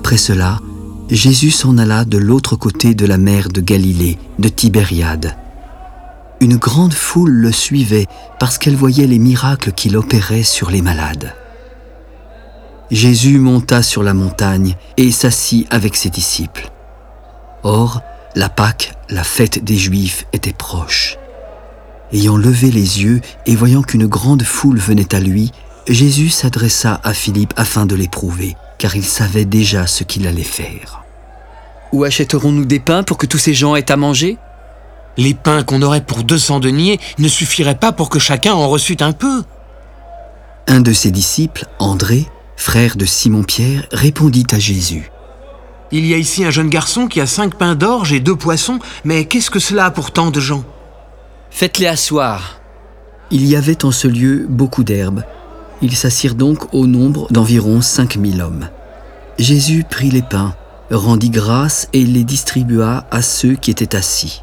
Après cela, Jésus s'en alla de l'autre côté de la mer de Galilée, de Tibériade. Une grande foule le suivait parce qu'elle voyait les miracles qu'il opérait sur les malades. Jésus monta sur la montagne et s'assit avec ses disciples. Or, la Pâque, la fête des Juifs, était proche. Ayant levé les yeux et voyant qu'une grande foule venait à lui, Jésus s'adressa à Philippe afin de l'éprouver, car il savait déjà ce qu'il allait faire. Où achèterons-nous des pains pour que tous ces gens aient à manger? Les pains qu'on aurait pour 200 deniers ne suffiraient pas pour que chacun en reçût un peu. Un de ses disciples, André, frère de Simon-Pierre, répondit à Jésus. Il y a ici un jeune garçon qui a cinq pains d'orge et deux poissons, mais qu'est-ce que cela a pour tant de gens? Faites-les asseoir. Il y avait en ce lieu beaucoup d'herbes. Ils s'assirent donc au nombre d'environ cinq mille hommes. Jésus prit les pains, rendit grâce et les distribua à ceux qui étaient assis.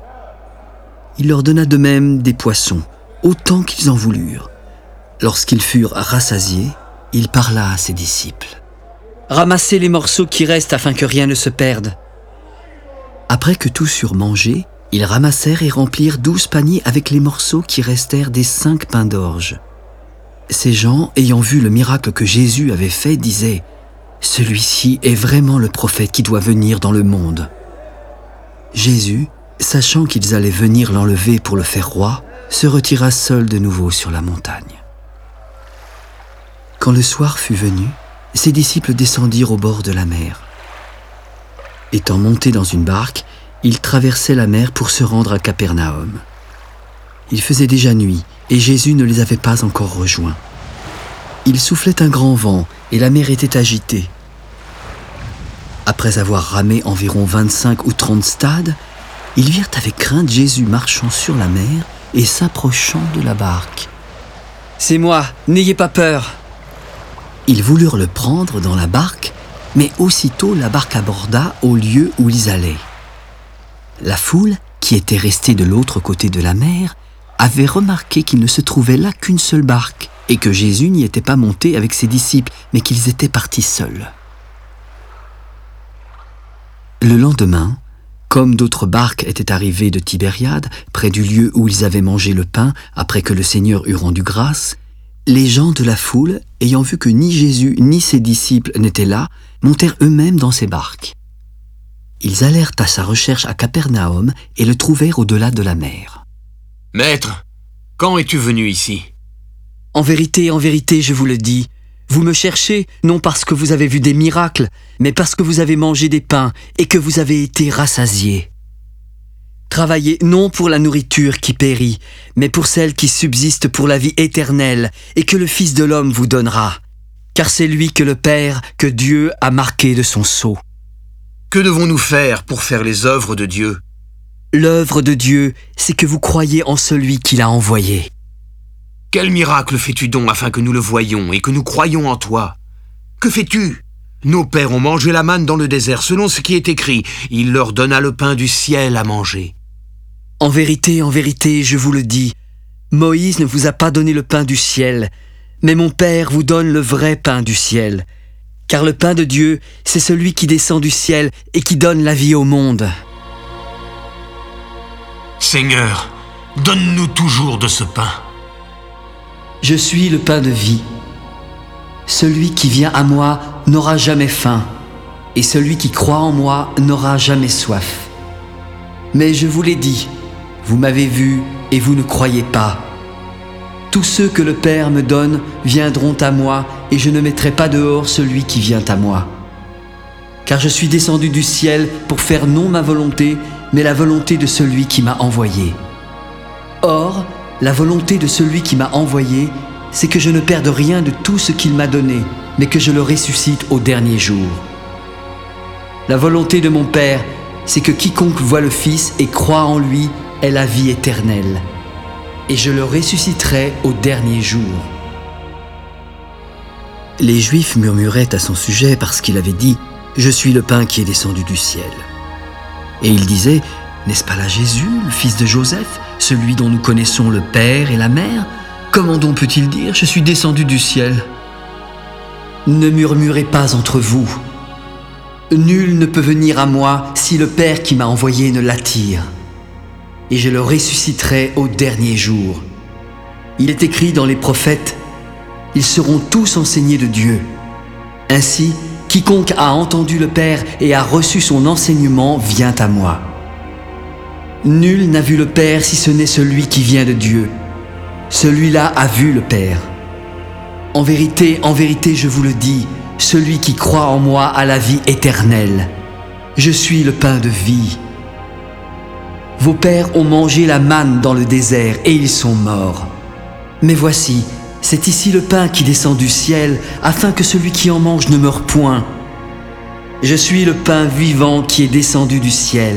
Il leur donna de même des poissons, autant qu'ils en voulurent. Lorsqu'ils furent rassasiés, il parla à ses disciples. Ramassez les morceaux qui restent afin que rien ne se perde. Après que tous eurent mangé, ils ramassèrent et remplirent douze paniers avec les morceaux qui restèrent des cinq pains d'orge. Ces gens, ayant vu le miracle que Jésus avait fait, disaient Celui-ci est vraiment le prophète qui doit venir dans le monde. Jésus, sachant qu'ils allaient venir l'enlever pour le faire roi, se retira seul de nouveau sur la montagne. Quand le soir fut venu, ses disciples descendirent au bord de la mer. Étant montés dans une barque, ils traversaient la mer pour se rendre à Capernaum. Il faisait déjà nuit et Jésus ne les avait pas encore rejoints. Il soufflait un grand vent et la mer était agitée. Après avoir ramé environ 25 ou 30 stades, ils virent avec crainte Jésus marchant sur la mer et s'approchant de la barque. C'est moi, n'ayez pas peur. Ils voulurent le prendre dans la barque, mais aussitôt la barque aborda au lieu où ils allaient. La foule, qui était restée de l'autre côté de la mer, avait remarqué qu'il ne se trouvait là qu'une seule barque, et que Jésus n'y était pas monté avec ses disciples, mais qu'ils étaient partis seuls. Le lendemain, comme d'autres barques étaient arrivées de Tibériade, près du lieu où ils avaient mangé le pain après que le Seigneur eut rendu grâce, les gens de la foule, ayant vu que ni Jésus ni ses disciples n'étaient là, montèrent eux-mêmes dans ces barques. Ils allèrent à sa recherche à Capernaum et le trouvèrent au-delà de la mer. Maître, quand es-tu venu ici? En vérité, en vérité, je vous le dis, vous me cherchez non parce que vous avez vu des miracles, mais parce que vous avez mangé des pains et que vous avez été rassasiés. Travaillez non pour la nourriture qui périt, mais pour celle qui subsiste pour la vie éternelle et que le Fils de l'homme vous donnera. Car c'est lui que le Père, que Dieu a marqué de son sceau. Que devons-nous faire pour faire les œuvres de Dieu? L'œuvre de Dieu, c'est que vous croyez en celui qui l'a envoyé. Quel miracle fais-tu donc afin que nous le voyions et que nous croyions en toi? Que fais-tu? Nos pères ont mangé la manne dans le désert selon ce qui est écrit. Il leur donna le pain du ciel à manger. En vérité, en vérité, je vous le dis, Moïse ne vous a pas donné le pain du ciel, mais mon Père vous donne le vrai pain du ciel. Car le pain de Dieu, c'est celui qui descend du ciel et qui donne la vie au monde. Seigneur, donne-nous toujours de ce pain. Je suis le pain de vie. Celui qui vient à moi n'aura jamais faim, et celui qui croit en moi n'aura jamais soif. Mais je vous l'ai dit, vous m'avez vu et vous ne croyez pas. Tous ceux que le Père me donne viendront à moi, et je ne mettrai pas dehors celui qui vient à moi. Car je suis descendu du ciel pour faire non ma volonté, mais la volonté de celui qui m'a envoyé. Or, la volonté de celui qui m'a envoyé, c'est que je ne perde rien de tout ce qu'il m'a donné, mais que je le ressuscite au dernier jour. La volonté de mon Père, c'est que quiconque voit le Fils et croit en lui ait la vie éternelle, et je le ressusciterai au dernier jour. Les Juifs murmuraient à son sujet parce qu'il avait dit ⁇ Je suis le pain qui est descendu du ciel ⁇ Et ils disaient ⁇ N'est-ce pas là Jésus, le fils de Joseph, celui dont nous connaissons le Père et la Mère? Comment donc peut-il dire ⁇ Je suis descendu du ciel ?⁇ Ne murmurez pas entre vous. Nul ne peut venir à moi si le Père qui m'a envoyé ne l'attire. Et je le ressusciterai au dernier jour. Il est écrit dans les prophètes, ils seront tous enseignés de Dieu. Ainsi, quiconque a entendu le Père et a reçu son enseignement vient à moi. Nul n'a vu le Père si ce n'est celui qui vient de Dieu. Celui-là a vu le Père. En vérité, en vérité, je vous le dis, celui qui croit en moi a la vie éternelle. Je suis le pain de vie. Vos pères ont mangé la manne dans le désert et ils sont morts. Mais voici, c'est ici le pain qui descend du ciel, afin que celui qui en mange ne meure point. Je suis le pain vivant qui est descendu du ciel.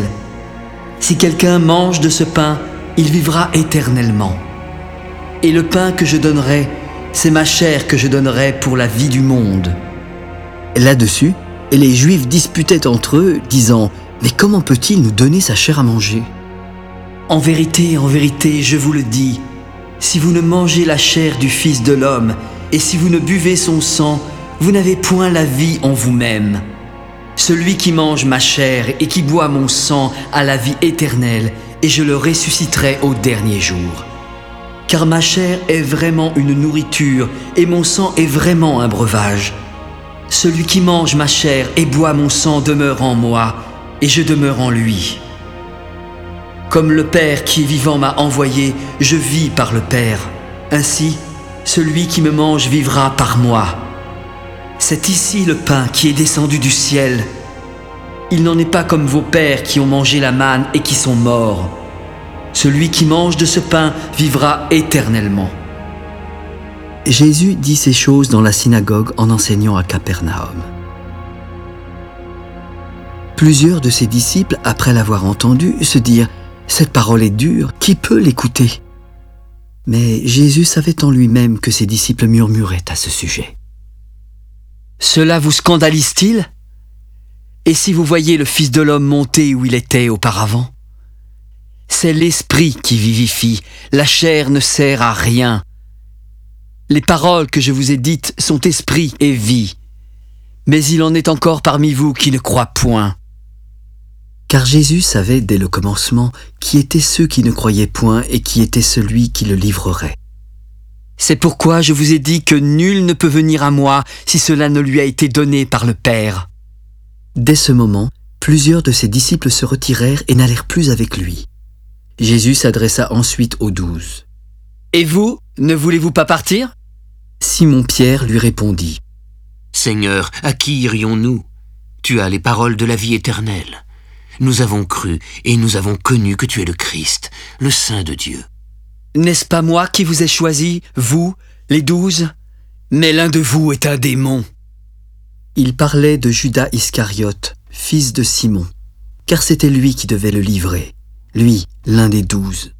Si quelqu'un mange de ce pain, il vivra éternellement. Et le pain que je donnerai, c'est ma chair que je donnerai pour la vie du monde. Là-dessus, les Juifs disputaient entre eux, disant Mais comment peut-il nous donner sa chair à manger? En vérité, en vérité, je vous le dis, si vous ne mangez la chair du Fils de l'homme, et si vous ne buvez son sang, vous n'avez point la vie en vous-même. Celui qui mange ma chair et qui boit mon sang a la vie éternelle, et je le ressusciterai au dernier jour. Car ma chair est vraiment une nourriture, et mon sang est vraiment un breuvage. Celui qui mange ma chair et boit mon sang demeure en moi, et je demeure en lui. Comme le Père qui est vivant m'a envoyé, je vis par le Père. Ainsi, celui qui me mange vivra par moi. C'est ici le pain qui est descendu du ciel. Il n'en est pas comme vos pères qui ont mangé la manne et qui sont morts. Celui qui mange de ce pain vivra éternellement. Jésus dit ces choses dans la synagogue en enseignant à Capernaum. Plusieurs de ses disciples, après l'avoir entendu, se dirent cette parole est dure, qui peut l'écouter? Mais Jésus savait en lui-même que ses disciples murmuraient à ce sujet. Cela vous scandalise-t-il? Et si vous voyez le Fils de l'homme monter où il était auparavant? C'est l'Esprit qui vivifie, la chair ne sert à rien. Les paroles que je vous ai dites sont esprit et vie, mais il en est encore parmi vous qui ne croient point car Jésus savait dès le commencement qui étaient ceux qui ne croyaient point et qui était celui qui le livrerait. C'est pourquoi je vous ai dit que nul ne peut venir à moi si cela ne lui a été donné par le Père. Dès ce moment, plusieurs de ses disciples se retirèrent et n'allèrent plus avec lui. Jésus s'adressa ensuite aux douze. Et vous, ne voulez-vous pas partir? Simon-Pierre lui répondit. Seigneur, à qui irions-nous? Tu as les paroles de la vie éternelle. Nous avons cru et nous avons connu que tu es le Christ, le Saint de Dieu. N'est-ce pas moi qui vous ai choisi, vous, les douze? Mais l'un de vous est un démon. Il parlait de Judas Iscariote, fils de Simon, car c'était lui qui devait le livrer, lui, l'un des douze.